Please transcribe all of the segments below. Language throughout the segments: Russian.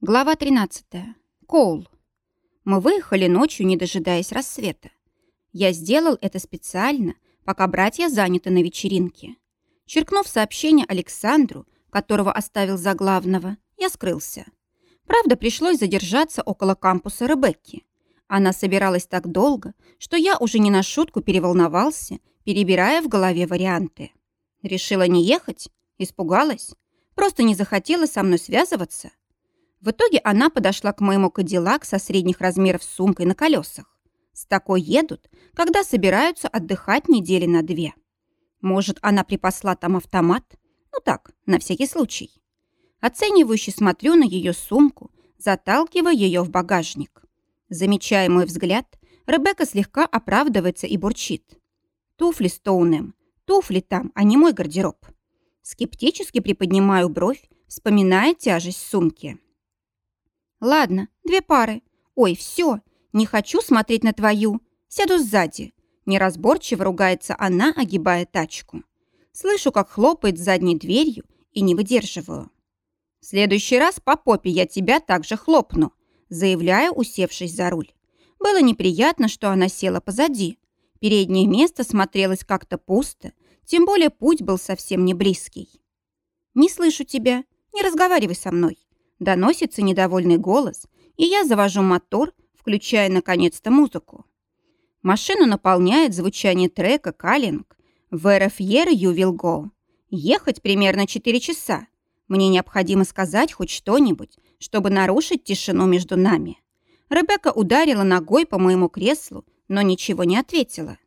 Глава 13. Коул. Мы выехали ночью, не дожидаясь рассвета. Я сделал это специально, пока братья заняты на вечеринке. Черкнув сообщение Александру, которого оставил за главного, я скрылся. Правда, пришлось задержаться около кампуса Ребекки. Она собиралась так долго, что я уже не на шутку переволновался, перебирая в голове варианты. Решила не ехать? Испугалась? Просто не захотела со мной связываться? В итоге она подошла к моему кадиллак со средних размеров сумкой на колесах. С такой едут, когда собираются отдыхать недели на две. Может, она припасла там автомат? Ну так, на всякий случай. Оценивающе смотрю на ее сумку, заталкивая ее в багажник. Замечая мой взгляд, Ребекка слегка оправдывается и бурчит. Туфли Стоунем, туфли там, а не мой гардероб. Скептически приподнимаю бровь, вспоминая тяжесть сумки. Ладно, две пары. Ой, все, не хочу смотреть на твою. Сяду сзади. Неразборчиво ругается она, огибая тачку. Слышу, как хлопает задней дверью и не выдерживаю. В следующий раз по попе я тебя также хлопну, заявляю, усевшись за руль. Было неприятно, что она села позади. Переднее место смотрелось как-то пусто, тем более путь был совсем не близкий. «Не слышу тебя, не разговаривай со мной. Доносится недовольный голос, и я завожу мотор, включая наконец-то музыку. Машину наполняет звучание трека «Каллинг» «Where Fier You Will Go». Ехать примерно 4 часа. Мне необходимо сказать хоть что-нибудь, чтобы нарушить тишину между нами. Ребекка ударила ногой по моему креслу, но ничего не ответила.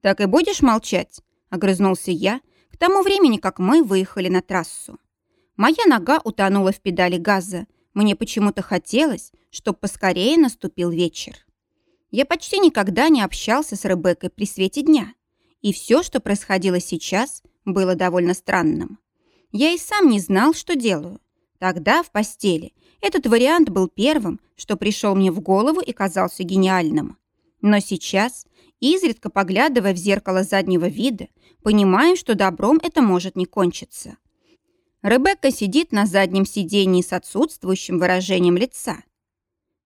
«Так и будешь молчать?» – огрызнулся я к тому времени, как мы выехали на трассу. Моя нога утонула в педали газа. Мне почему-то хотелось, чтобы поскорее наступил вечер. Я почти никогда не общался с Ребеккой при свете дня. И все, что происходило сейчас, было довольно странным. Я и сам не знал, что делаю. Тогда, в постели, этот вариант был первым, что пришел мне в голову и казался гениальным. Но сейчас, изредка поглядывая в зеркало заднего вида, понимаю, что добром это может не кончиться. Ребекка сидит на заднем сидении с отсутствующим выражением лица.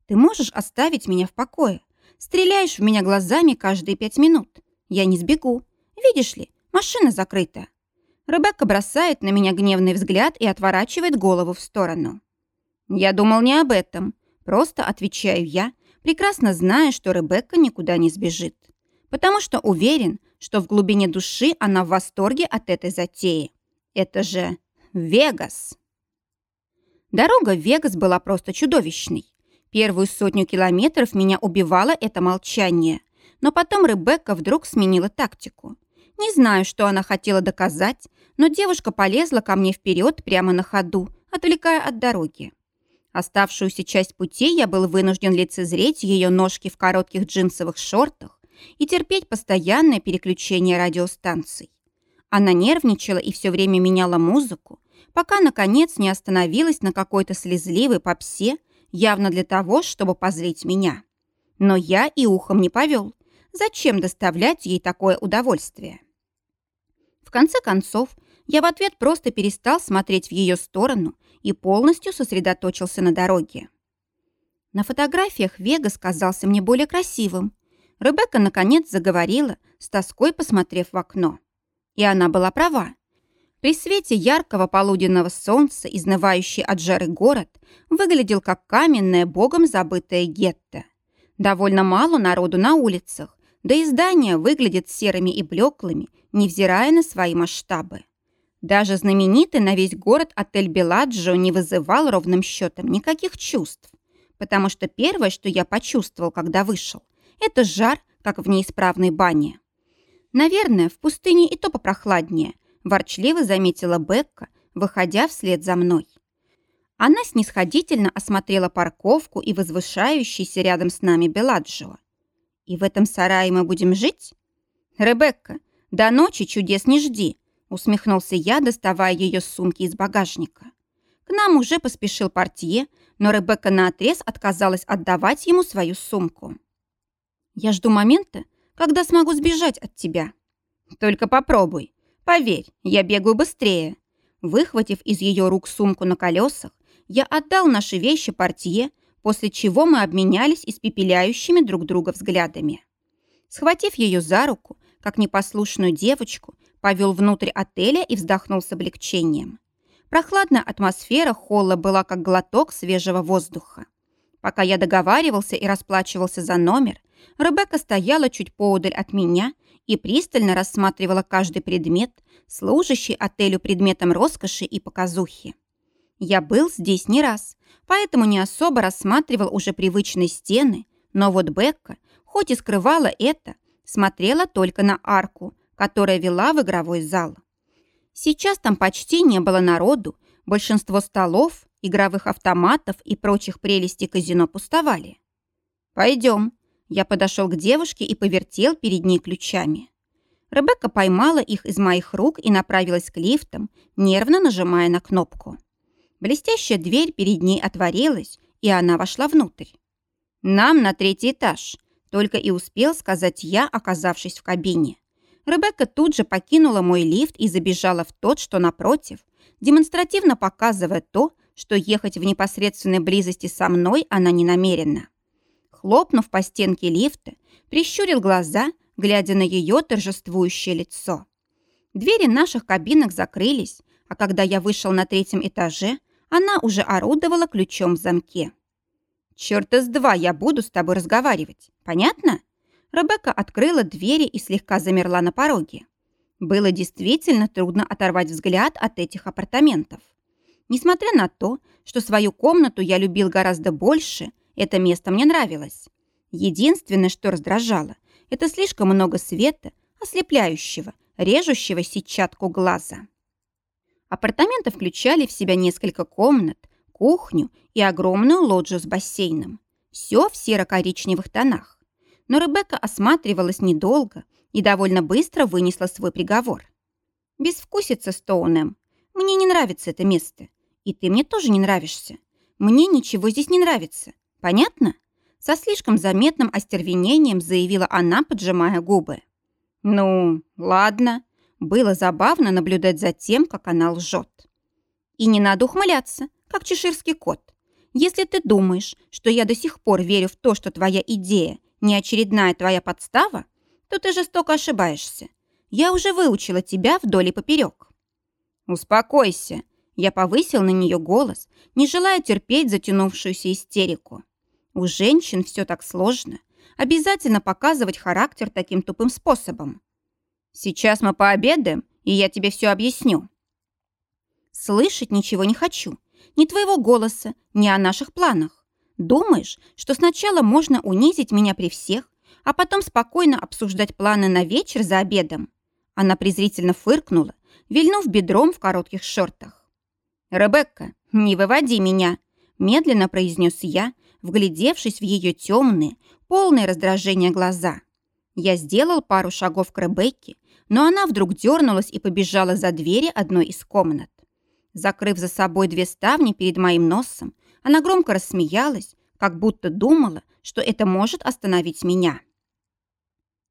«Ты можешь оставить меня в покое? Стреляешь в меня глазами каждые пять минут. Я не сбегу. Видишь ли, машина закрыта». Ребекка бросает на меня гневный взгляд и отворачивает голову в сторону. «Я думал не об этом. Просто отвечаю я, прекрасно зная, что Ребекка никуда не сбежит. Потому что уверен, что в глубине души она в восторге от этой затеи. Это же Вегас. Дорога в Вегас была просто чудовищной. Первую сотню километров меня убивало это молчание. Но потом Ребекка вдруг сменила тактику. Не знаю, что она хотела доказать, но девушка полезла ко мне вперед прямо на ходу, отвлекая от дороги. Оставшуюся часть пути я был вынужден лицезреть ее ножки в коротких джинсовых шортах и терпеть постоянное переключение радиостанций. Она нервничала и все время меняла музыку, пока, наконец, не остановилась на какой-то слезливой попсе, явно для того, чтобы позлить меня. Но я и ухом не повел. Зачем доставлять ей такое удовольствие? В конце концов, я в ответ просто перестал смотреть в ее сторону и полностью сосредоточился на дороге. На фотографиях Вегас казался мне более красивым. Ребекка, наконец, заговорила, с тоской посмотрев в окно. И она была права. При свете яркого полуденного солнца, изнывающий от жары город, выглядел как каменное, богом забытое гетто. Довольно мало народу на улицах, да и здания выглядят серыми и блеклыми, невзирая на свои масштабы. Даже знаменитый на весь город отель Беладжио не вызывал ровным счетом никаких чувств, потому что первое, что я почувствовал, когда вышел, это жар, как в неисправной бане. Наверное, в пустыне и то попрохладнее, ворчливо заметила Бекка, выходя вслед за мной. Она снисходительно осмотрела парковку и возвышающийся рядом с нами Беладжио. «И в этом сарае мы будем жить?» «Ребекка, до ночи чудес не жди», усмехнулся я, доставая ее сумки из багажника. К нам уже поспешил портье, но Ребекка наотрез отказалась отдавать ему свою сумку. «Я жду момента, когда смогу сбежать от тебя. Только попробуй. Поверь, я бегаю быстрее. Выхватив из ее рук сумку на колесах, Я отдал наши вещи портье, после чего мы обменялись испепеляющими друг друга взглядами. Схватив ее за руку, как непослушную девочку, повел внутрь отеля и вздохнул с облегчением. Прохладная атмосфера холла была как глоток свежего воздуха. Пока я договаривался и расплачивался за номер, Ребекка стояла чуть поодаль от меня и пристально рассматривала каждый предмет, служащий отелю предметом роскоши и показухи. Я был здесь не раз, поэтому не особо рассматривал уже привычные стены, но вот Бекка, хоть и скрывала это, смотрела только на арку, которая вела в игровой зал. Сейчас там почти не было народу, большинство столов, игровых автоматов и прочих прелестей казино пустовали. «Пойдем». Я подошел к девушке и повертел перед ней ключами. Ребекка поймала их из моих рук и направилась к лифтам, нервно нажимая на кнопку. Блестящая дверь перед ней отворилась, и она вошла внутрь. «Нам на третий этаж», — только и успел сказать я, оказавшись в кабине. Ребекка тут же покинула мой лифт и забежала в тот, что напротив, демонстративно показывая то, что ехать в непосредственной близости со мной она не намерена. Хлопнув по стенке лифта, прищурил глаза, глядя на ее торжествующее лицо. Двери наших кабинок закрылись, а когда я вышел на третьем этаже, она уже орудовала ключом в замке. «Черт из два я буду с тобой разговаривать, понятно?» Ребекка открыла двери и слегка замерла на пороге. Было действительно трудно оторвать взгляд от этих апартаментов. Несмотря на то, что свою комнату я любил гораздо больше, это место мне нравилось. Единственное, что раздражало, это слишком много света, ослепляющего, режущего сетчатку глаза. Апартаменты включали в себя несколько комнат, кухню и огромную лоджию с бассейном. Все в серо-коричневых тонах. Но Ребекка осматривалась недолго и довольно быстро вынесла свой приговор. «Безвкусица, Стоунем. Мне не нравится это место. И ты мне тоже не нравишься. Мне ничего здесь не нравится. Понятно?» Со слишком заметным остервенением заявила она, поджимая губы. «Ну, ладно». Было забавно наблюдать за тем, как она лжет. «И не надо ухмыляться, как чеширский кот. Если ты думаешь, что я до сих пор верю в то, что твоя идея не очередная твоя подстава, то ты жестоко ошибаешься. Я уже выучила тебя вдоль и поперек. Успокойся. Я повысил на нее голос, не желая терпеть затянувшуюся истерику. У женщин все так сложно. Обязательно показывать характер таким тупым способом. Сейчас мы пообедаем, и я тебе все объясню. Слышать ничего не хочу. Ни твоего голоса, ни о наших планах. Думаешь, что сначала можно унизить меня при всех, а потом спокойно обсуждать планы на вечер за обедом?» Она презрительно фыркнула, вильнув бедром в коротких шортах. «Ребекка, не выводи меня!» Медленно произнес я, вглядевшись в ее темные, полные раздражения глаза. Я сделал пару шагов к Ребекке, но она вдруг дернулась и побежала за двери одной из комнат. Закрыв за собой две ставни перед моим носом, она громко рассмеялась, как будто думала, что это может остановить меня.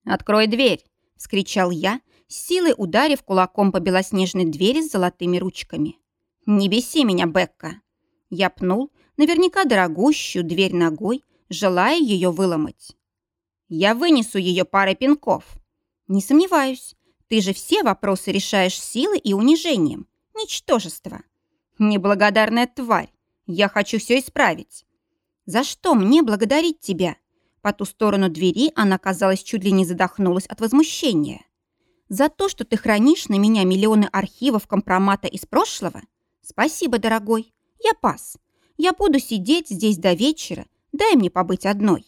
«Открой дверь!» – вскричал я, с силой ударив кулаком по белоснежной двери с золотыми ручками. «Не беси меня, Бекка!» Я пнул, наверняка дорогущую, дверь ногой, желая ее выломать. «Я вынесу ее парой пинков!» «Не сомневаюсь, ты же все вопросы решаешь силой и унижением. Ничтожество!» «Неблагодарная тварь! Я хочу все исправить. За что мне благодарить тебя? По ту сторону двери она, казалось, чуть ли не задохнулась от возмущения. За то, что ты хранишь на меня миллионы архивов компромата из прошлого? Спасибо, дорогой. Я пас. Я буду сидеть здесь до вечера. Дай мне побыть одной.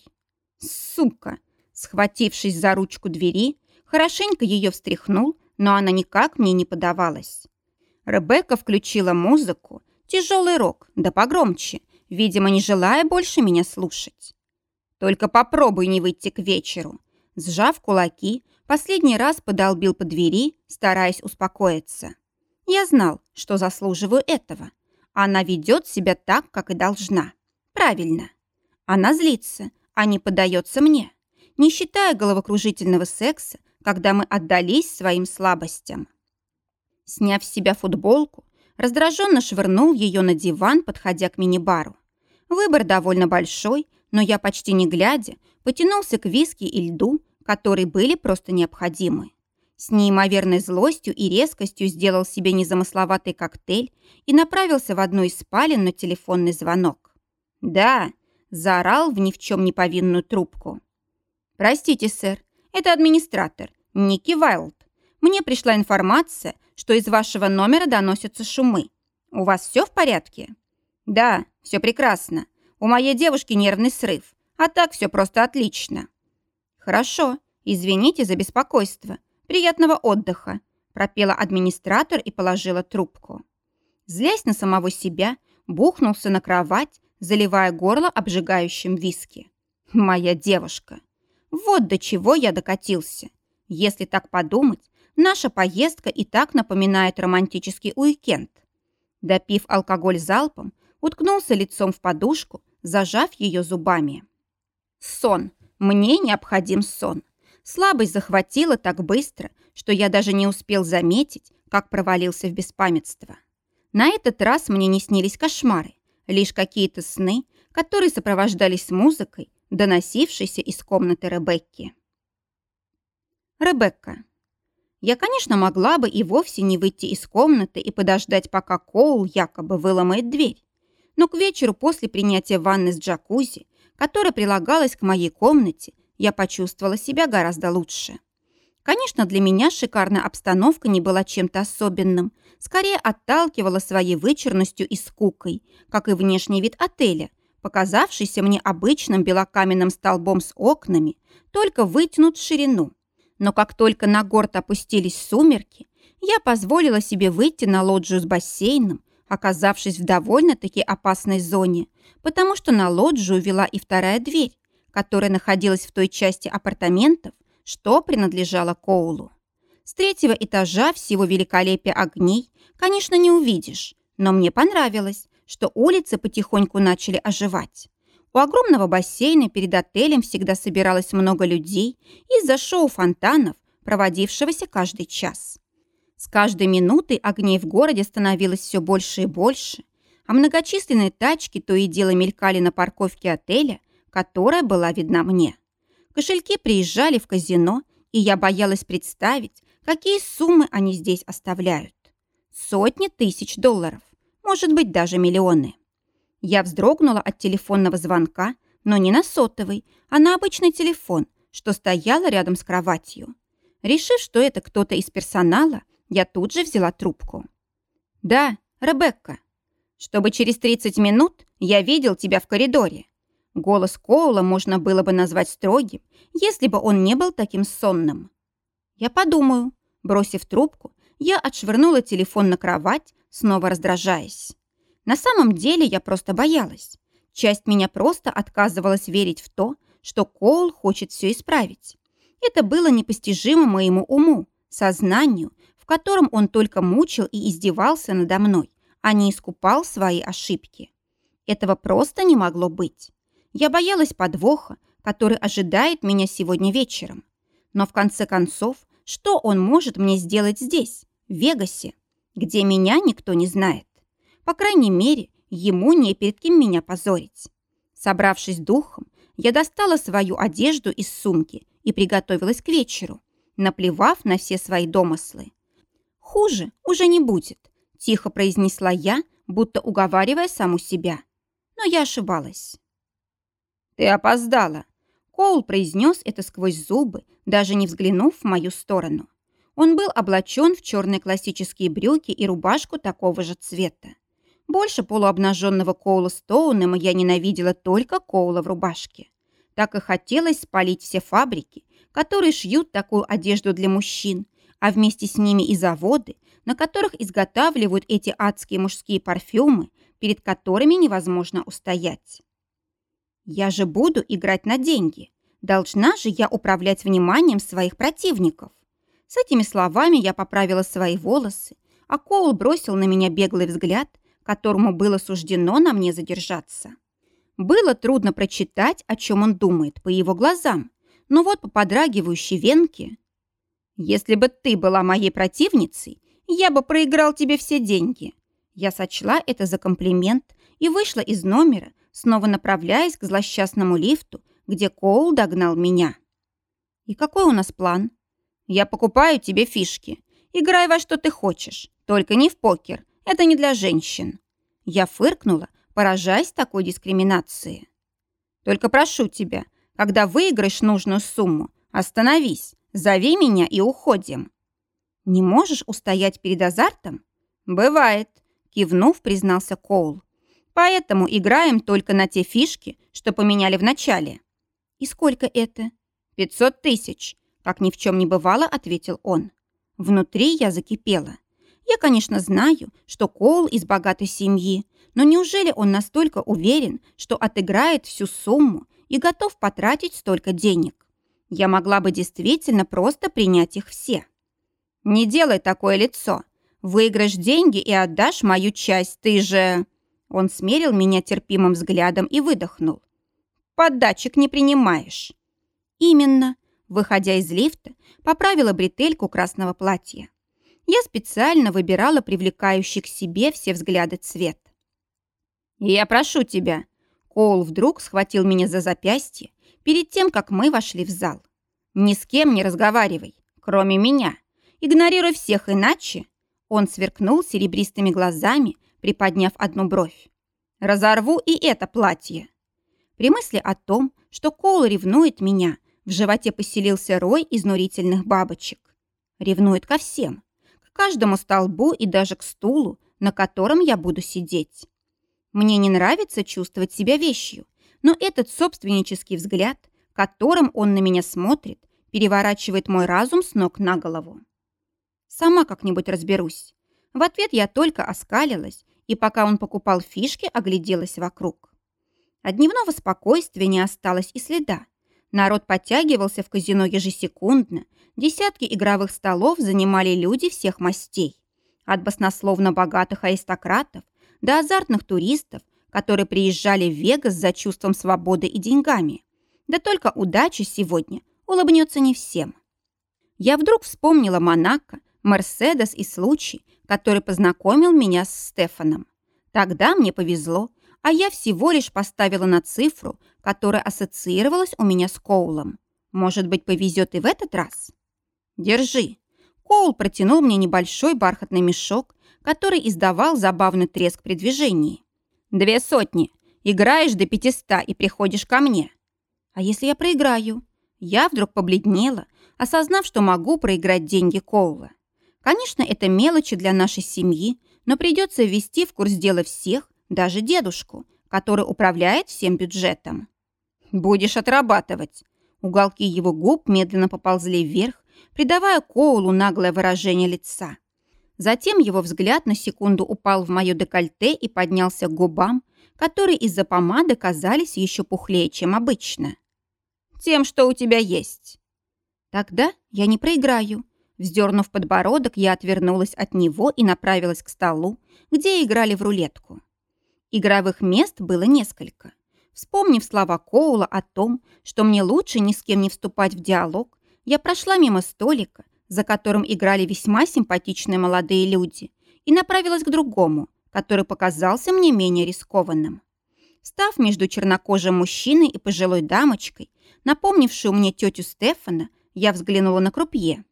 Сука! Схватившись за ручку двери, хорошенько ее встряхнул, но она никак мне не подавалась. Ребекка включила музыку, Тяжелый рок, да погромче, видимо, не желая больше меня слушать. Только попробуй не выйти к вечеру. Сжав кулаки, последний раз подолбил по двери, стараясь успокоиться. Я знал, что заслуживаю этого. Она ведет себя так, как и должна. Правильно. Она злится, а не поддается мне, не считая головокружительного секса, когда мы отдались своим слабостям. Сняв с себя футболку, раздраженно швырнул ее на диван, подходя к мини-бару. Выбор довольно большой, но я почти не глядя потянулся к виски и льду, которые были просто необходимы. С неимоверной злостью и резкостью сделал себе незамысловатый коктейль и направился в одну из спален на телефонный звонок. «Да», – заорал в ни в чем не повинную трубку. «Простите, сэр, это администратор, Ники Вайлд. Мне пришла информация, что из вашего номера доносятся шумы. У вас все в порядке?» «Да, все прекрасно. У моей девушки нервный срыв, а так все просто отлично». «Хорошо, извините за беспокойство. Приятного отдыха», пропела администратор и положила трубку. Злясь на самого себя, бухнулся на кровать, заливая горло обжигающим виски. «Моя девушка! Вот до чего я докатился. Если так подумать, наша поездка и так напоминает романтический уикенд. Допив алкоголь залпом, уткнулся лицом в подушку, зажав ее зубами. Сон. Мне необходим сон. Слабость захватила так быстро, что я даже не успел заметить, как провалился в беспамятство. На этот раз мне не снились кошмары, лишь какие-то сны, которые сопровождались музыкой, доносившейся из комнаты Ребекки. Ребекка. Я, конечно, могла бы и вовсе не выйти из комнаты и подождать, пока Коул якобы выломает дверь. Но к вечеру после принятия ванны с джакузи, которая прилагалась к моей комнате, я почувствовала себя гораздо лучше. Конечно, для меня шикарная обстановка не была чем-то особенным, скорее отталкивала своей вычурностью и скукой, как и внешний вид отеля, показавшийся мне обычным белокаменным столбом с окнами, только вытянут в ширину. Но как только на город опустились сумерки, я позволила себе выйти на лоджию с бассейном, оказавшись в довольно-таки опасной зоне, потому что на лоджию вела и вторая дверь, которая находилась в той части апартаментов, что принадлежало Коулу. С третьего этажа всего великолепия огней, конечно, не увидишь, но мне понравилось, что улицы потихоньку начали оживать. У огромного бассейна перед отелем всегда собиралось много людей из-за шоу фонтанов, проводившегося каждый час. С каждой минутой огней в городе становилось все больше и больше, а многочисленные тачки то и дело мелькали на парковке отеля, которая была видна мне. Кошельки приезжали в казино, и я боялась представить, какие суммы они здесь оставляют. Сотни тысяч долларов, может быть, даже миллионы. Я вздрогнула от телефонного звонка, но не на сотовый, а на обычный телефон, что стояла рядом с кроватью. Решив, что это кто-то из персонала, я тут же взяла трубку. «Да, Ребекка. Чтобы через 30 минут я видел тебя в коридоре». Голос Коула можно было бы назвать строгим, если бы он не был таким сонным. «Я подумаю». Бросив трубку, я отшвырнула телефон на кровать, снова раздражаясь. На самом деле я просто боялась. Часть меня просто отказывалась верить в то, что Коул хочет все исправить. Это было непостижимо моему уму, сознанию, в котором он только мучил и издевался надо мной, а не искупал свои ошибки. Этого просто не могло быть. Я боялась подвоха, который ожидает меня сегодня вечером. Но в конце концов, что он может мне сделать здесь, в Вегасе, где меня никто не знает? По крайней мере, ему не перед кем меня позорить. Собравшись духом, я достала свою одежду из сумки и приготовилась к вечеру, наплевав на все свои домыслы. «Хуже уже не будет», – тихо произнесла я, будто уговаривая саму себя. Но я ошибалась. «Ты опоздала», – Коул произнес это сквозь зубы, даже не взглянув в мою сторону. Он был облачен в черные классические брюки и рубашку такого же цвета. Больше полуобнаженного Коула Стоунема я ненавидела только Коула в рубашке. Так и хотелось спалить все фабрики, которые шьют такую одежду для мужчин, а вместе с ними и заводы, на которых изготавливают эти адские мужские парфюмы, перед которыми невозможно устоять. Я же буду играть на деньги. Должна же я управлять вниманием своих противников. С этими словами я поправила свои волосы, а Коул бросил на меня беглый взгляд которому было суждено на мне задержаться. Было трудно прочитать, о чем он думает, по его глазам, но вот по подрагивающей венке... «Если бы ты была моей противницей, я бы проиграл тебе все деньги. Я сочла это за комплимент и вышла из номера, снова направляясь к злосчастному лифту, где Коул догнал меня. «И какой у нас план?» «Я покупаю тебе фишки. Играй во что ты хочешь, только не в покер. Это не для женщин». Я фыркнула, поражаясь такой дискриминации. «Только прошу тебя, когда выиграешь нужную сумму, остановись, зови меня и уходим». «Не можешь устоять перед азартом?» «Бывает», — кивнув, признался Коул. «Поэтому играем только на те фишки, что поменяли в начале». «И сколько это?» «Пятьсот тысяч», — как ни в чем не бывало, ответил он. Внутри я закипела. Я, конечно, знаю, что Коул из богатой семьи, но неужели он настолько уверен, что отыграет всю сумму и готов потратить столько денег? Я могла бы действительно просто принять их все. «Не делай такое лицо. Выиграешь деньги и отдашь мою часть, ты же...» Он смерил меня терпимым взглядом и выдохнул. «Поддатчик не принимаешь». «Именно», выходя из лифта, поправила бретельку красного платья. Я специально выбирала привлекающий к себе все взгляды цвет. «Я прошу тебя». Коул вдруг схватил меня за запястье перед тем, как мы вошли в зал. «Ни с кем не разговаривай, кроме меня. Игнорируй всех иначе». Он сверкнул серебристыми глазами, приподняв одну бровь. «Разорву и это платье». При мысли о том, что Коул ревнует меня, в животе поселился рой изнурительных бабочек. Ревнует ко всем. К каждому столбу и даже к стулу, на котором я буду сидеть. Мне не нравится чувствовать себя вещью, но этот собственнический взгляд, которым он на меня смотрит, переворачивает мой разум с ног на голову. Сама как-нибудь разберусь. В ответ я только оскалилась, и пока он покупал фишки, огляделась вокруг. От дневного спокойствия не осталось и следа. Народ подтягивался в казино ежесекундно, десятки игровых столов занимали люди всех мастей. От баснословно богатых аристократов до азартных туристов, которые приезжали в Вегас за чувством свободы и деньгами. Да только удача сегодня улыбнется не всем. Я вдруг вспомнила Монако, Мерседес и случай, который познакомил меня с Стефаном. Тогда мне повезло, а я всего лишь поставила на цифру, которая ассоциировалась у меня с Коулом. Может быть, повезет и в этот раз? Держи. Коул протянул мне небольшой бархатный мешок, который издавал забавный треск при движении. «Две сотни. Играешь до пятиста и приходишь ко мне». «А если я проиграю?» Я вдруг побледнела, осознав, что могу проиграть деньги Коула. Конечно, это мелочи для нашей семьи, но придется ввести в курс дела всех, даже дедушку, который управляет всем бюджетом. «Будешь отрабатывать». Уголки его губ медленно поползли вверх, придавая Коулу наглое выражение лица. Затем его взгляд на секунду упал в мое декольте и поднялся к губам, которые из-за помады казались еще пухлее, чем обычно. «Тем, что у тебя есть». «Тогда я не проиграю». Вздернув подбородок, я отвернулась от него и направилась к столу, где играли в рулетку. Игровых мест было несколько. Вспомнив слова Коула о том, что мне лучше ни с кем не вступать в диалог, я прошла мимо столика, за которым играли весьма симпатичные молодые люди, и направилась к другому, который показался мне менее рискованным. Став между чернокожим мужчиной и пожилой дамочкой, напомнившую мне тетю Стефана, я взглянула на крупье.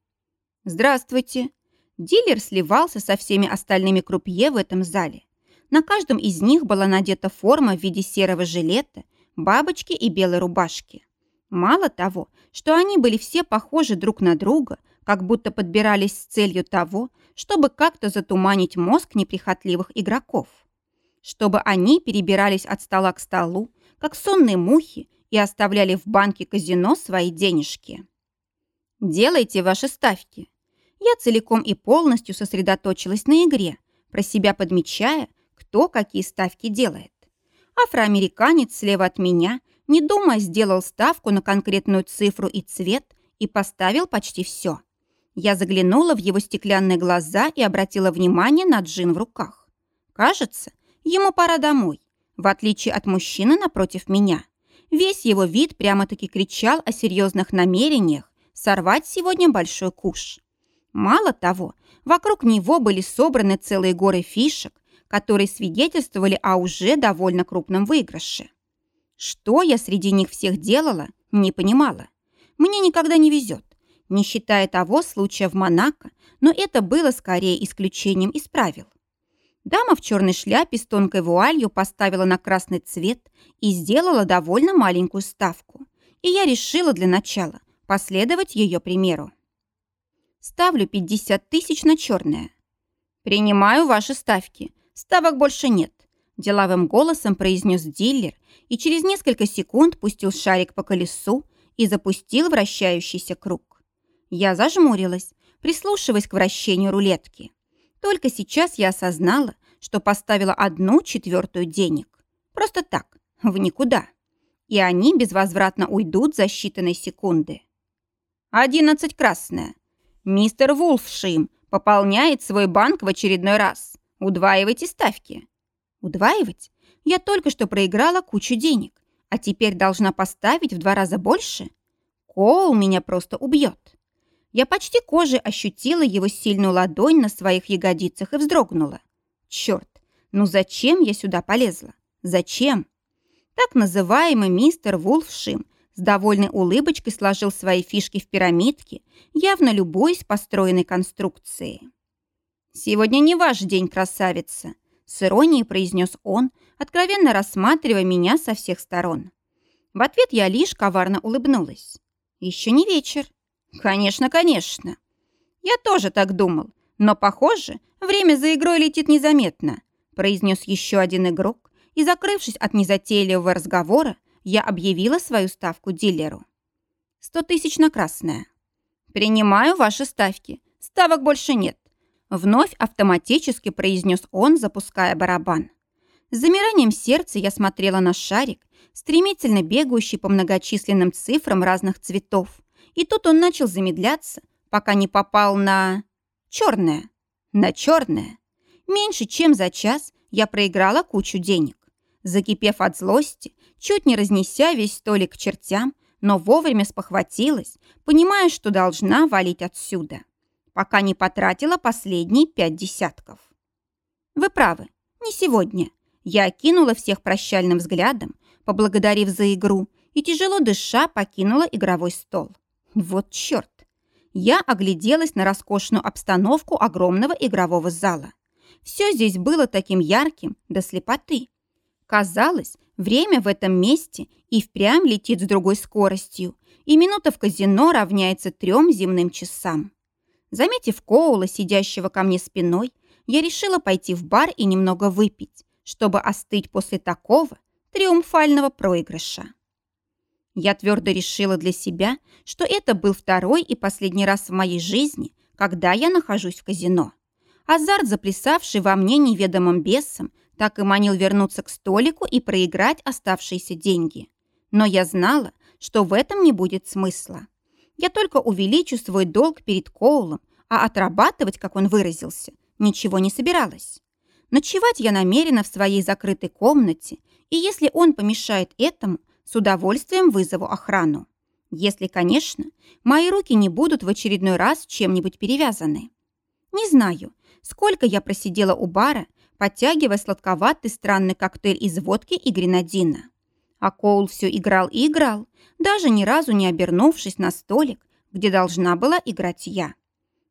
«Здравствуйте!» Дилер сливался со всеми остальными крупье в этом зале. На каждом из них была надета форма в виде серого жилета, бабочки и белой рубашки. Мало того, что они были все похожи друг на друга, как будто подбирались с целью того, чтобы как-то затуманить мозг неприхотливых игроков. Чтобы они перебирались от стола к столу, как сонные мухи, и оставляли в банке казино свои денежки. Делайте ваши ставки. Я целиком и полностью сосредоточилась на игре, про себя подмечая, кто какие ставки делает. Афроамериканец слева от меня, не думая, сделал ставку на конкретную цифру и цвет и поставил почти все. Я заглянула в его стеклянные глаза и обратила внимание на джин в руках. Кажется, ему пора домой, в отличие от мужчины напротив меня. Весь его вид прямо-таки кричал о серьезных намерениях сорвать сегодня большой куш. Мало того, вокруг него были собраны целые горы фишек, которые свидетельствовали о уже довольно крупном выигрыше. Что я среди них всех делала, не понимала. Мне никогда не везет, не считая того случая в Монако, но это было скорее исключением из правил. Дама в черной шляпе с тонкой вуалью поставила на красный цвет и сделала довольно маленькую ставку. И я решила для начала последовать ее примеру. Ставлю 50 тысяч на черное. Принимаю ваши ставки. Ставок больше нет. Деловым голосом произнес дилер и через несколько секунд пустил шарик по колесу и запустил вращающийся круг. Я зажмурилась, прислушиваясь к вращению рулетки. Только сейчас я осознала, что поставила одну четвертую денег. Просто так, в никуда. И они безвозвратно уйдут за считанные секунды. «Одиннадцать красная. Мистер Вулфшим пополняет свой банк в очередной раз. Удваивайте ставки». «Удваивать? Я только что проиграла кучу денег, а теперь должна поставить в два раза больше? Коул меня просто убьет». Я почти кожей ощутила его сильную ладонь на своих ягодицах и вздрогнула. Черт, ну зачем я сюда полезла? Зачем? Так называемый мистер Вулфшим с довольной улыбочкой сложил свои фишки в пирамидке, явно любуясь построенной конструкцией. «Сегодня не ваш день, красавица», — с иронией произнес он, откровенно рассматривая меня со всех сторон. В ответ я лишь коварно улыбнулась. «Еще не вечер. «Конечно, конечно. Я тоже так думал. Но, похоже, время за игрой летит незаметно», произнес еще один игрок, и, закрывшись от незатейливого разговора, я объявила свою ставку дилеру. «Сто тысяч на красное». «Принимаю ваши ставки. Ставок больше нет», вновь автоматически произнес он, запуская барабан. С замиранием сердца я смотрела на шарик, стремительно бегающий по многочисленным цифрам разных цветов, и тут он начал замедляться, пока не попал на... черное. На черное. Меньше чем за час я проиграла кучу денег. Закипев от злости, чуть не разнеся весь столик к чертям, но вовремя спохватилась, понимая, что должна валить отсюда, пока не потратила последние пять десятков. Вы правы, не сегодня. Я окинула всех прощальным взглядом, поблагодарив за игру, и тяжело дыша покинула игровой стол. Вот черт! Я огляделась на роскошную обстановку огромного игрового зала. Все здесь было таким ярким до слепоты. Казалось, время в этом месте и впрямь летит с другой скоростью, и минута в казино равняется трем земным часам. Заметив Коула, сидящего ко мне спиной, я решила пойти в бар и немного выпить, чтобы остыть после такого триумфального проигрыша. Я твердо решила для себя, что это был второй и последний раз в моей жизни, когда я нахожусь в казино. Азарт, заплясавший во мне неведомым бесом, так и манил вернуться к столику и проиграть оставшиеся деньги. Но я знала, что в этом не будет смысла. Я только увеличу свой долг перед Коулом, а отрабатывать, как он выразился, ничего не собиралась. Ночевать я намерена в своей закрытой комнате, и если он помешает этому, с удовольствием вызову охрану. Если, конечно, мои руки не будут в очередной раз чем-нибудь перевязаны. Не знаю, сколько я просидела у бара, подтягивая сладковатый странный коктейль из водки и гренадина. А Коул все играл и играл, даже ни разу не обернувшись на столик, где должна была играть я.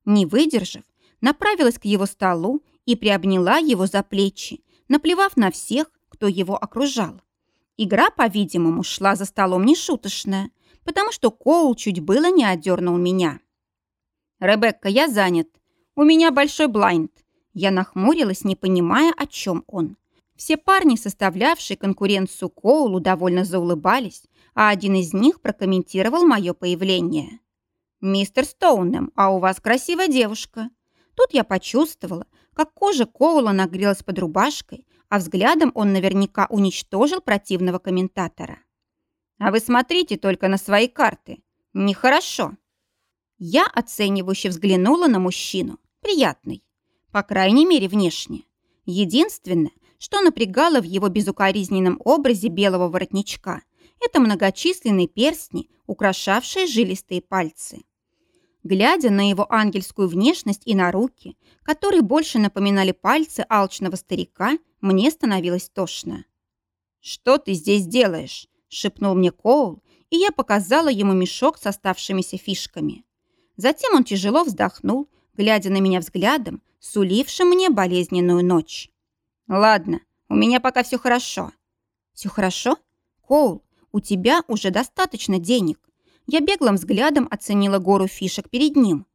Не выдержав, направилась к его столу и приобняла его за плечи, наплевав на всех, кто его окружал. Игра, по-видимому, шла за столом нешуточная, потому что Коул чуть было не отдернул меня. «Ребекка, я занят. У меня большой блайнд». Я нахмурилась, не понимая, о чем он. Все парни, составлявшие конкуренцию Коулу, довольно заулыбались, а один из них прокомментировал мое появление. «Мистер Стоунем, а у вас красивая девушка». Тут я почувствовала, как кожа Коула нагрелась под рубашкой, а взглядом он наверняка уничтожил противного комментатора. «А вы смотрите только на свои карты. Нехорошо». Я оценивающе взглянула на мужчину. Приятный. По крайней мере, внешне. Единственное, что напрягало в его безукоризненном образе белого воротничка, это многочисленные перстни, украшавшие жилистые пальцы. Глядя на его ангельскую внешность и на руки, которые больше напоминали пальцы алчного старика, мне становилось тошно. «Что ты здесь делаешь?» – шепнул мне Коул, и я показала ему мешок с оставшимися фишками. Затем он тяжело вздохнул, глядя на меня взглядом, сулившим мне болезненную ночь. «Ладно, у меня пока все хорошо». «Все хорошо? Коул, у тебя уже достаточно денег. Я беглым взглядом оценила гору фишек перед ним.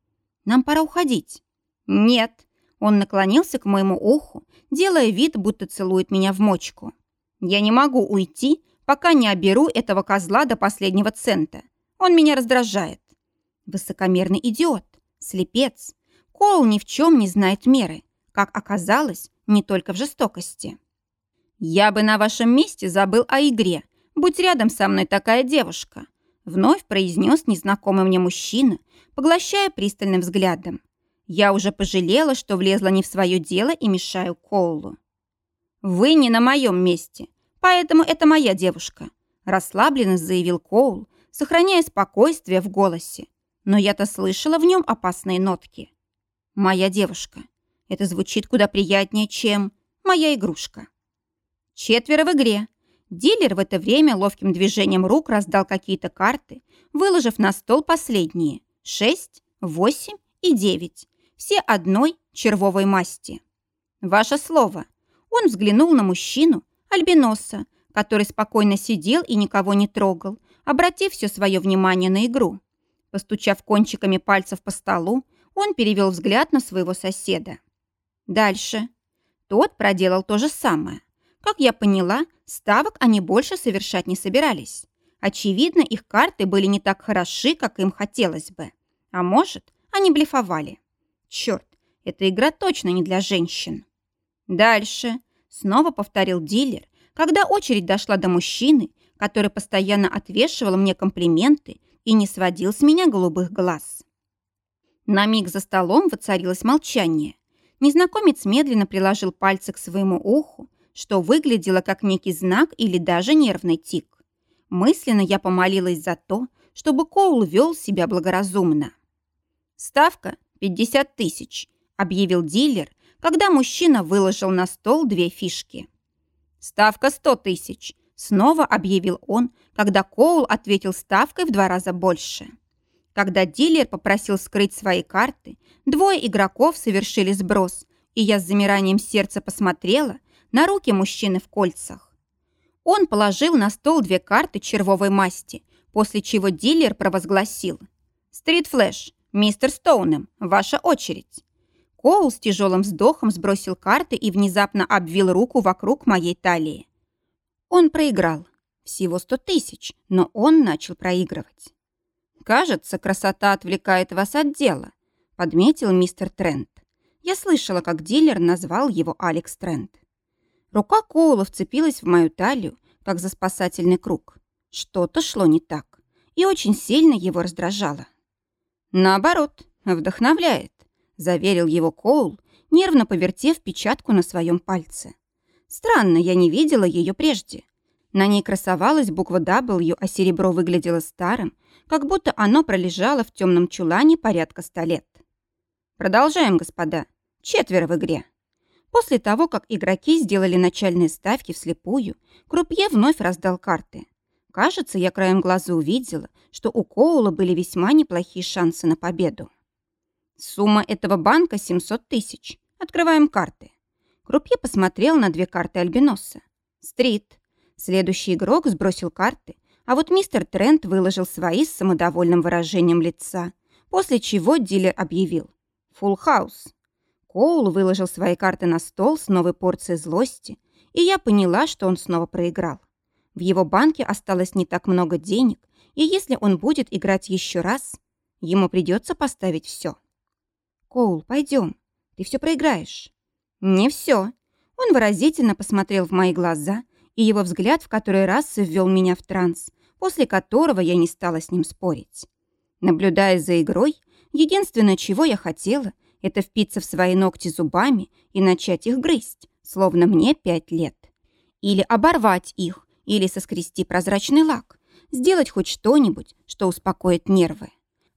Нам пора уходить. Нет. Он наклонился к моему уху, делая вид, будто целует меня в мочку. Я не могу уйти, пока не оберу этого козла до последнего цента. Он меня раздражает. Высокомерный идиот, слепец. Коул ни в чем не знает меры. Как оказалось, не только в жестокости. Я бы на вашем месте забыл о игре, будь рядом со мной такая девушка. Вновь произнес незнакомый мне мужчина, поглощая пристальным взглядом. Я уже пожалела, что влезла не в свое дело и мешаю Коулу. «Вы не на моем месте, поэтому это моя девушка», расслабленно заявил Коул, сохраняя спокойствие в голосе. Но я-то слышала в нем опасные нотки. «Моя девушка». Это звучит куда приятнее, чем «моя игрушка». Четверо в игре, Дилер в это время ловким движением рук раздал какие-то карты, выложив на стол последние – шесть, восемь и девять, все одной червовой масти. «Ваше слово». Он взглянул на мужчину, альбиноса, который спокойно сидел и никого не трогал, обратив все свое внимание на игру. Постучав кончиками пальцев по столу, он перевел взгляд на своего соседа. Дальше. Тот проделал то же самое. Как я поняла, ставок они больше совершать не собирались. Очевидно, их карты были не так хороши, как им хотелось бы. А может, они блефовали. Черт, эта игра точно не для женщин. Дальше. Снова повторил дилер, когда очередь дошла до мужчины, который постоянно отвешивал мне комплименты и не сводил с меня голубых глаз. На миг за столом воцарилось молчание. Незнакомец медленно приложил пальцы к своему уху, что выглядело как некий знак или даже нервный тик. Мысленно я помолилась за то, чтобы Коул вел себя благоразумно. «Ставка 50 тысяч», — объявил дилер, когда мужчина выложил на стол две фишки. «Ставка 100 тысяч», — снова объявил он, когда Коул ответил ставкой в два раза больше. Когда дилер попросил скрыть свои карты, двое игроков совершили сброс, и я с замиранием сердца посмотрела, на руки мужчины в кольцах. Он положил на стол две карты червовой масти, после чего дилер провозгласил. «Стрит Флэш, мистер Стоунем, ваша очередь». Коул с тяжелым вздохом сбросил карты и внезапно обвил руку вокруг моей талии. Он проиграл. Всего сто тысяч, но он начал проигрывать. «Кажется, красота отвлекает вас от дела», — подметил мистер Трент. Я слышала, как дилер назвал его Алекс Трент. Рука Коула вцепилась в мою талию, как за спасательный круг. Что-то шло не так, и очень сильно его раздражало. «Наоборот, вдохновляет», — заверил его Коул, нервно повертев печатку на своем пальце. «Странно, я не видела ее прежде. На ней красовалась буква W, а серебро выглядело старым, как будто оно пролежало в темном чулане порядка ста лет. Продолжаем, господа. Четверо в игре. После того, как игроки сделали начальные ставки вслепую, Крупье вновь раздал карты. Кажется, я краем глаза увидела, что у Коула были весьма неплохие шансы на победу. Сумма этого банка 700 тысяч. Открываем карты. Крупье посмотрел на две карты Альбиноса. Стрит. Следующий игрок сбросил карты, а вот мистер Трент выложил свои с самодовольным выражением лица, после чего дилер объявил. Фулл хаус. Коул выложил свои карты на стол с новой порцией злости, и я поняла, что он снова проиграл. В его банке осталось не так много денег, и если он будет играть еще раз, ему придется поставить все. «Коул, пойдем. Ты все проиграешь». «Не все». Он выразительно посмотрел в мои глаза, и его взгляд в который раз ввел меня в транс, после которого я не стала с ним спорить. Наблюдая за игрой, единственное, чего я хотела, это впиться в свои ногти зубами и начать их грызть, словно мне пять лет. Или оборвать их, или соскрести прозрачный лак, сделать хоть что-нибудь, что успокоит нервы.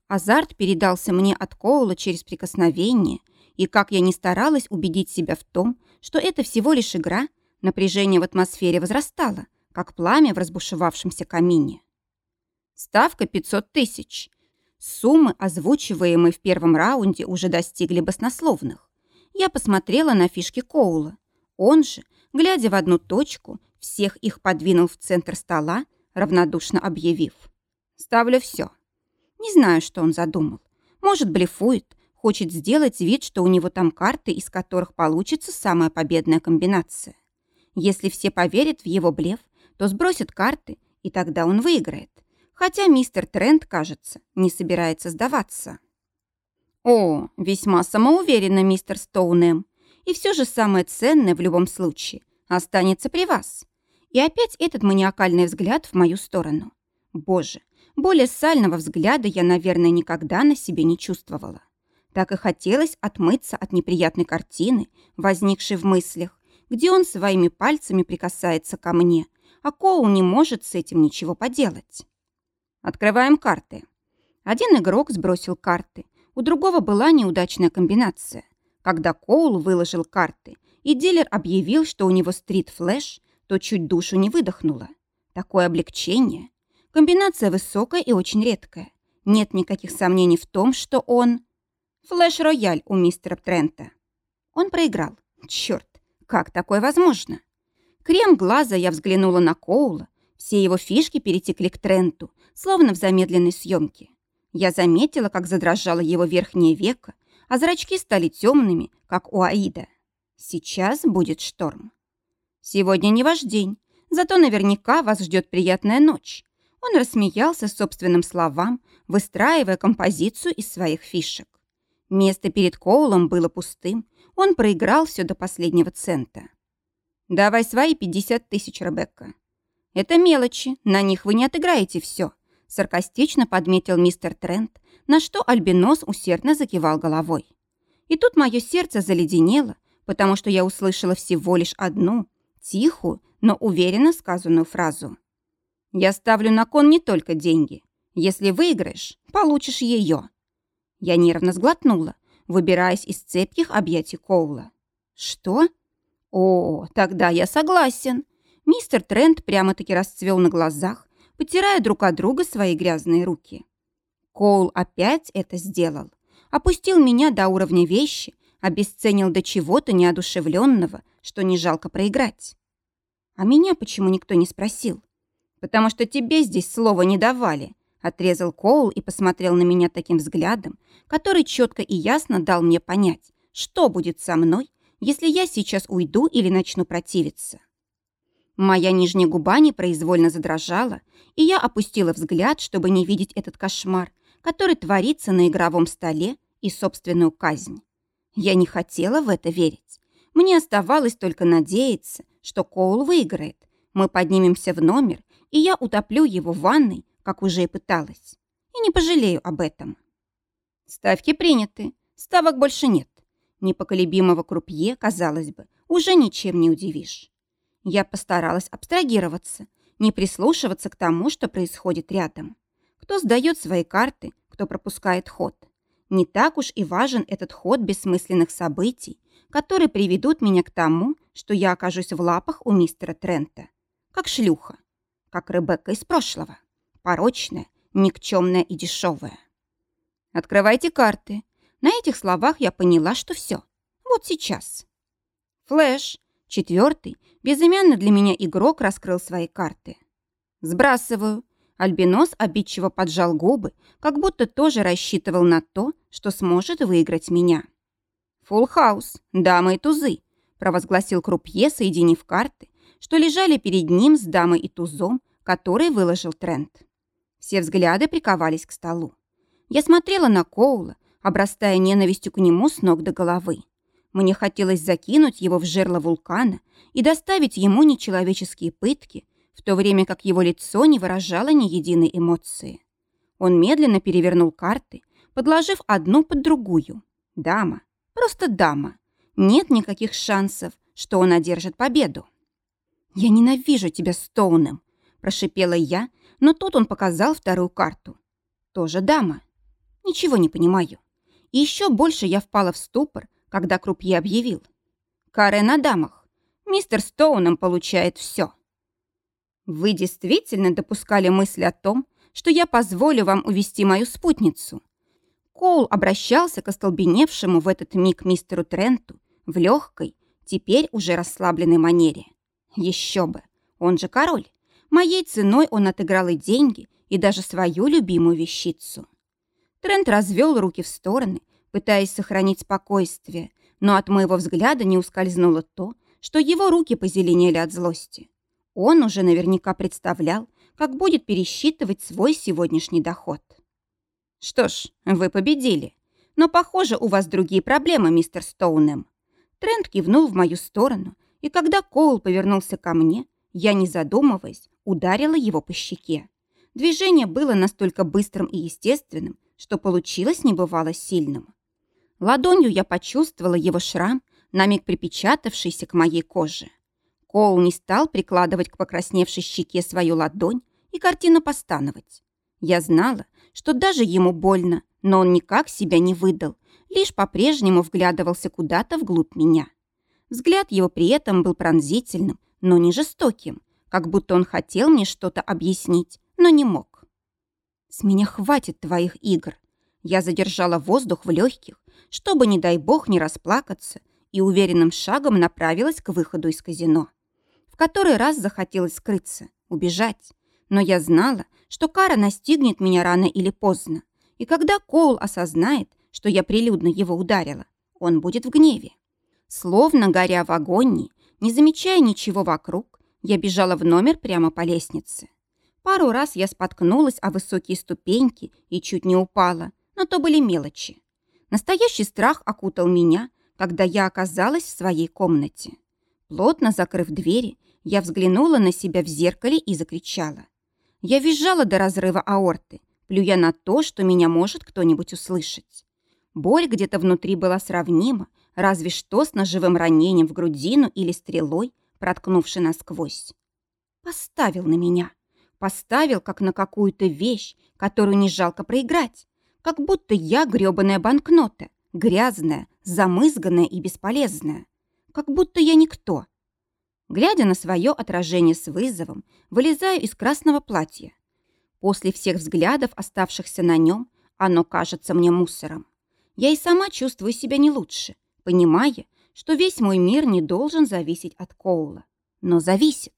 Азарт передался мне от Коула через прикосновение, и как я ни старалась убедить себя в том, что это всего лишь игра, напряжение в атмосфере возрастало, как пламя в разбушевавшемся камине. Ставка 500 тысяч. Суммы, озвучиваемые в первом раунде, уже достигли баснословных. Я посмотрела на фишки Коула. Он же, глядя в одну точку, всех их подвинул в центр стола, равнодушно объявив. «Ставлю все». Не знаю, что он задумал. Может, блефует, хочет сделать вид, что у него там карты, из которых получится самая победная комбинация. Если все поверят в его блеф, то сбросят карты, и тогда он выиграет. Хотя мистер Трент, кажется, не собирается сдаваться. О, весьма самоуверенно, мистер Стоунем. И все же самое ценное в любом случае останется при вас. И опять этот маниакальный взгляд в мою сторону. Боже, более сального взгляда я, наверное, никогда на себе не чувствовала. Так и хотелось отмыться от неприятной картины, возникшей в мыслях, где он своими пальцами прикасается ко мне, а Коул не может с этим ничего поделать. Открываем карты. Один игрок сбросил карты, у другого была неудачная комбинация. Когда Коул выложил карты, и дилер объявил, что у него стрит-флэш, то чуть душу не выдохнула. Такое облегчение. Комбинация высокая и очень редкая. Нет никаких сомнений в том, что он... Флэш-рояль у мистера Трента. Он проиграл. Черт, как такое возможно? Крем глаза я взглянула на Коула. Все его фишки перетекли к Тренту, словно в замедленной съемке. Я заметила, как задрожало его верхнее веко, а зрачки стали темными, как у Аида. Сейчас будет шторм. Сегодня не ваш день, зато наверняка вас ждет приятная ночь. Он рассмеялся собственным словам, выстраивая композицию из своих фишек. Место перед Коулом было пустым, он проиграл все до последнего цента. «Давай свои 50 тысяч, Ребекка». «Это мелочи, на них вы не отыграете все», саркастично подметил мистер Трент, на что Альбинос усердно закивал головой. И тут мое сердце заледенело, потому что я услышала всего лишь одну, тихую, но уверенно сказанную фразу. «Я ставлю на кон не только деньги. Если выиграешь, получишь ее». Я нервно сглотнула, выбираясь из цепких объятий Коула. «Что?» «О, тогда я согласен». Мистер Трент прямо-таки расцвел на глазах, потирая друг от друга свои грязные руки. Коул опять это сделал. Опустил меня до уровня вещи, обесценил до чего-то неодушевленного, что не жалко проиграть. А меня почему никто не спросил? Потому что тебе здесь слова не давали, отрезал Коул и посмотрел на меня таким взглядом, который четко и ясно дал мне понять, что будет со мной, если я сейчас уйду или начну противиться. Моя нижняя губа непроизвольно задрожала, и я опустила взгляд, чтобы не видеть этот кошмар, который творится на игровом столе и собственную казнь. Я не хотела в это верить. Мне оставалось только надеяться, что Коул выиграет. Мы поднимемся в номер, и я утоплю его в ванной, как уже и пыталась. И не пожалею об этом. Ставки приняты, ставок больше нет. Непоколебимого крупье, казалось бы, уже ничем не удивишь. Я постаралась абстрагироваться, не прислушиваться к тому, что происходит рядом. Кто сдает свои карты, кто пропускает ход. Не так уж и важен этот ход бессмысленных событий, которые приведут меня к тому, что я окажусь в лапах у мистера Трента. Как шлюха. Как Ребекка из прошлого. Порочная, никчемная и дешевая. Открывайте карты. На этих словах я поняла, что все. Вот сейчас. Флэш, четвертый, безымянный для меня игрок, раскрыл свои карты. Сбрасываю. Альбинос обидчиво поджал губы, как будто тоже рассчитывал на то, что сможет выиграть меня. «Фулл хаус, дамы и тузы», – провозгласил крупье, соединив карты, что лежали перед ним с дамой и тузом, который выложил тренд. Все взгляды приковались к столу. Я смотрела на Коула, обрастая ненавистью к нему с ног до головы. Мне хотелось закинуть его в жерло вулкана и доставить ему нечеловеческие пытки, в то время как его лицо не выражало ни единой эмоции. Он медленно перевернул карты, подложив одну под другую. Дама. Просто дама. Нет никаких шансов, что он одержит победу. «Я ненавижу тебя, Стоуном!» – прошипела я, но тут он показал вторую карту. Тоже дама. Ничего не понимаю. И еще больше я впала в ступор, когда Крупье объявил. Каре на дамах. Мистер Стоуном получает все. Вы действительно допускали мысль о том, что я позволю вам увести мою спутницу? Коул обращался к остолбеневшему в этот миг мистеру Тренту в легкой, теперь уже расслабленной манере. Еще бы, он же король. Моей ценой он отыграл и деньги, и даже свою любимую вещицу. Трент развел руки в стороны, пытаясь сохранить спокойствие, но от моего взгляда не ускользнуло то, что его руки позеленели от злости. Он уже наверняка представлял, как будет пересчитывать свой сегодняшний доход. «Что ж, вы победили. Но, похоже, у вас другие проблемы, мистер Стоунем». Трент кивнул в мою сторону, и когда Коул повернулся ко мне, я, не задумываясь, ударила его по щеке. Движение было настолько быстрым и естественным, что получилось небывало сильным. Ладонью я почувствовала его шрам, на миг припечатавшийся к моей коже. Коул не стал прикладывать к покрасневшей щеке свою ладонь и картина постановать. Я знала, что даже ему больно, но он никак себя не выдал, лишь по-прежнему вглядывался куда-то вглубь меня. Взгляд его при этом был пронзительным, но не жестоким, как будто он хотел мне что-то объяснить, но не мог. «С меня хватит твоих игр». Я задержала воздух в легких, чтобы, не дай бог, не расплакаться, и уверенным шагом направилась к выходу из казино. В который раз захотелось скрыться, убежать, но я знала, что кара настигнет меня рано или поздно, и когда Коул осознает, что я прилюдно его ударила, он будет в гневе. Словно горя в агонии, не замечая ничего вокруг, я бежала в номер прямо по лестнице. Пару раз я споткнулась о высокие ступеньки и чуть не упала, но то были мелочи. Настоящий страх окутал меня, когда я оказалась в своей комнате. Плотно закрыв двери, я взглянула на себя в зеркале и закричала. Я визжала до разрыва аорты, плюя на то, что меня может кто-нибудь услышать. Боль где-то внутри была сравнима, разве что с ножевым ранением в грудину или стрелой, проткнувшей насквозь. Поставил на меня. Поставил, как на какую-то вещь, которую не жалко проиграть. Как будто я грёбаная банкнота, грязная, замызганная и бесполезная. Как будто я никто. Глядя на свое отражение с вызовом, вылезаю из красного платья. После всех взглядов, оставшихся на нем, оно кажется мне мусором. Я и сама чувствую себя не лучше, понимая, что весь мой мир не должен зависеть от Коула. Но зависит.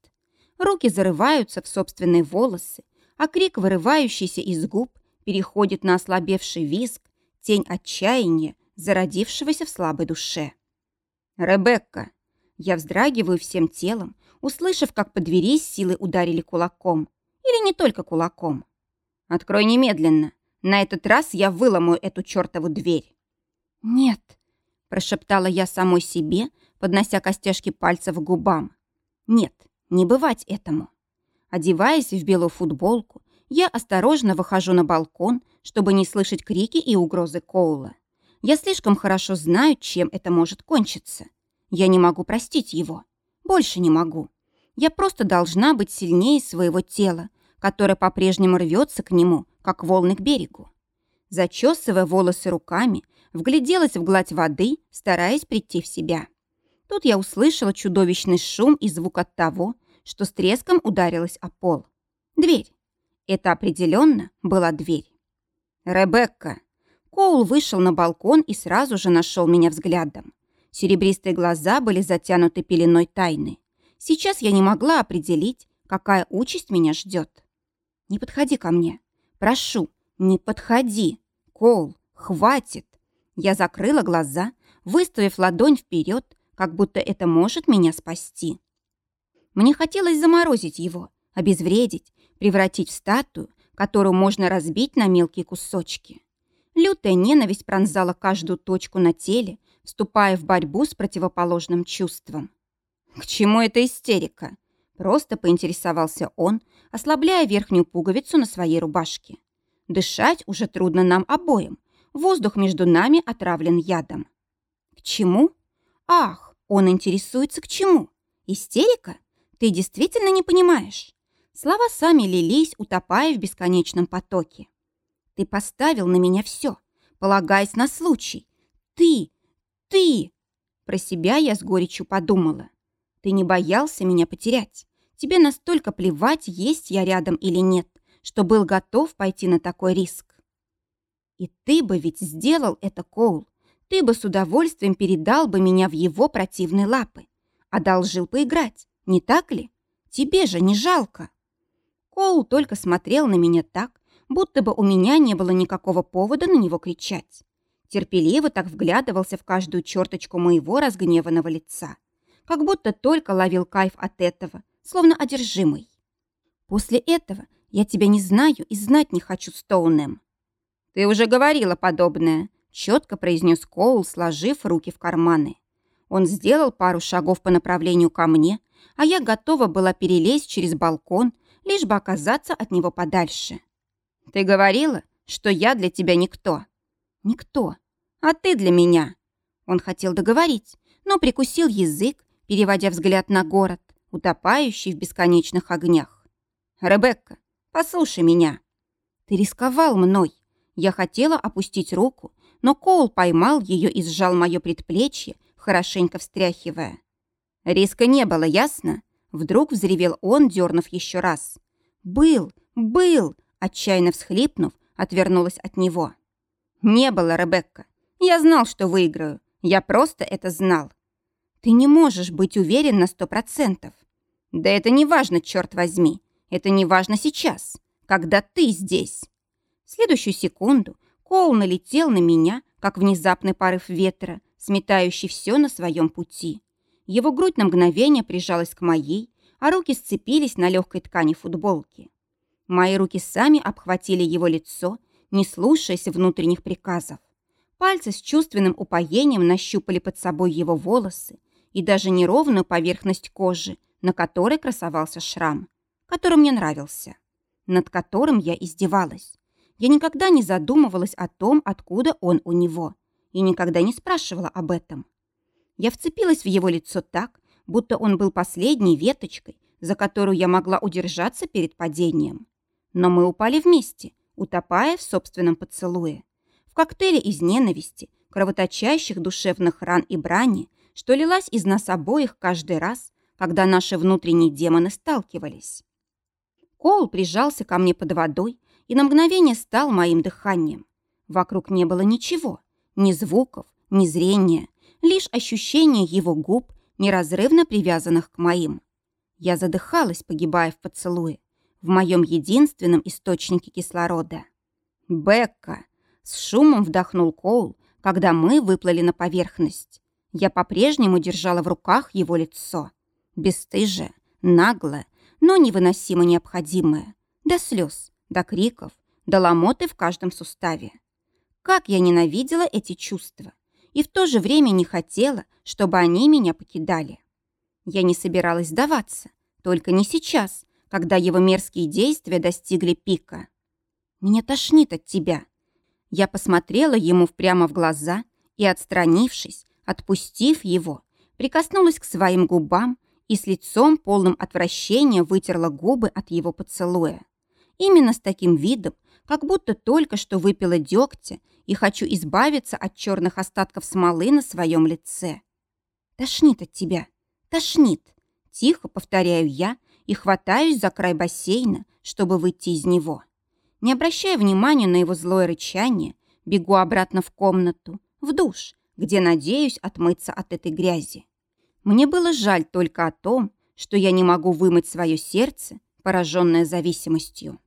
Руки зарываются в собственные волосы, а крик, вырывающийся из губ, переходит на ослабевший визг, тень отчаяния, зародившегося в слабой душе. «Ребекка!» Я вздрагиваю всем телом, услышав, как по двери силы ударили кулаком. Или не только кулаком. «Открой немедленно. На этот раз я выломаю эту чертову дверь». «Нет», – прошептала я самой себе, поднося костяшки пальцев к губам. «Нет, не бывать этому». Одеваясь в белую футболку, я осторожно выхожу на балкон, чтобы не слышать крики и угрозы Коула. Я слишком хорошо знаю, чем это может кончиться. Я не могу простить его. Больше не могу. Я просто должна быть сильнее своего тела, которое по-прежнему рвется к нему, как волны к берегу. Зачесывая волосы руками, вгляделась в гладь воды, стараясь прийти в себя. Тут я услышала чудовищный шум и звук от того, что с треском ударилась о пол. Дверь. Это определенно была дверь. «Ребекка!» Коул вышел на балкон и сразу же нашел меня взглядом. Серебристые глаза были затянуты пеленой тайны. Сейчас я не могла определить, какая участь меня ждет. «Не подходи ко мне. Прошу, не подходи. Коул, хватит!» Я закрыла глаза, выставив ладонь вперед, как будто это может меня спасти. Мне хотелось заморозить его, обезвредить, превратить в статую, которую можно разбить на мелкие кусочки. Лютая ненависть пронзала каждую точку на теле, вступая в борьбу с противоположным чувством. «К чему эта истерика?» Просто поинтересовался он, ослабляя верхнюю пуговицу на своей рубашке. Дышать уже трудно нам обоим. Воздух между нами отравлен ядом. К чему? Ах, он интересуется к чему? Истерика? Ты действительно не понимаешь? Слова сами лились, утопая в бесконечном потоке. Ты поставил на меня все, полагаясь на случай. Ты, ты... Про себя я с горечью подумала. Ты не боялся меня потерять. Тебе настолько плевать, есть я рядом или нет, что был готов пойти на такой риск. И ты бы ведь сделал это, Коул. Ты бы с удовольствием передал бы меня в его противные лапы. Одолжил поиграть, не так ли? Тебе же не жалко. Коул только смотрел на меня так, будто бы у меня не было никакого повода на него кричать. Терпеливо так вглядывался в каждую черточку моего разгневанного лица. Как будто только ловил кайф от этого, словно одержимый. После этого я тебя не знаю и знать не хочу, Стоунем. Ты уже говорила подобное, четко произнес Коул, сложив руки в карманы. Он сделал пару шагов по направлению ко мне, а я готова была перелезть через балкон, лишь бы оказаться от него подальше. Ты говорила, что я для тебя никто. Никто. А ты для меня. Он хотел договорить, но прикусил язык, переводя взгляд на город, утопающий в бесконечных огнях. «Ребекка, послушай меня. Ты рисковал мной. Я хотела опустить руку, но Коул поймал ее и сжал мое предплечье, хорошенько встряхивая. Риска не было, ясно? Вдруг взревел он, дернув еще раз. «Был, был!» Отчаянно всхлипнув, отвернулась от него. «Не было, Ребекка. Я знал, что выиграю. Я просто это знал. Ты не можешь быть уверен на сто процентов. Да это не важно, черт возьми. Это не важно сейчас, когда ты здесь. В следующую секунду Коул налетел на меня, как внезапный порыв ветра, сметающий все на своем пути. Его грудь на мгновение прижалась к моей, а руки сцепились на легкой ткани футболки. Мои руки сами обхватили его лицо, не слушаясь внутренних приказов. Пальцы с чувственным упоением нащупали под собой его волосы, и даже неровную поверхность кожи, на которой красовался шрам, который мне нравился, над которым я издевалась. Я никогда не задумывалась о том, откуда он у него, и никогда не спрашивала об этом. Я вцепилась в его лицо так, будто он был последней веточкой, за которую я могла удержаться перед падением. Но мы упали вместе, утопая в собственном поцелуе. В коктейле из ненависти, кровоточащих душевных ран и брани, что лилась из нас обоих каждый раз, когда наши внутренние демоны сталкивались. Коул прижался ко мне под водой и на мгновение стал моим дыханием. Вокруг не было ничего, ни звуков, ни зрения, лишь ощущение его губ, неразрывно привязанных к моим. Я задыхалась, погибая в поцелуе, в моем единственном источнике кислорода. «Бекка!» — с шумом вдохнул Коул, когда мы выплыли на поверхность. Я по-прежнему держала в руках его лицо. Бесстыжее, наглое, но невыносимо необходимое. До слез, до криков, до ломоты в каждом суставе. Как я ненавидела эти чувства. И в то же время не хотела, чтобы они меня покидали. Я не собиралась сдаваться, только не сейчас, когда его мерзкие действия достигли пика. «Меня тошнит от тебя». Я посмотрела ему прямо в глаза и, отстранившись, Отпустив его, прикоснулась к своим губам и с лицом полным отвращения вытерла губы от его поцелуя. Именно с таким видом, как будто только что выпила дегтя и хочу избавиться от черных остатков смолы на своем лице. «Тошнит от тебя, тошнит!» Тихо повторяю я и хватаюсь за край бассейна, чтобы выйти из него. Не обращая внимания на его злое рычание, бегу обратно в комнату, в душ, где надеюсь отмыться от этой грязи. Мне было жаль только о том, что я не могу вымыть свое сердце, пораженное зависимостью.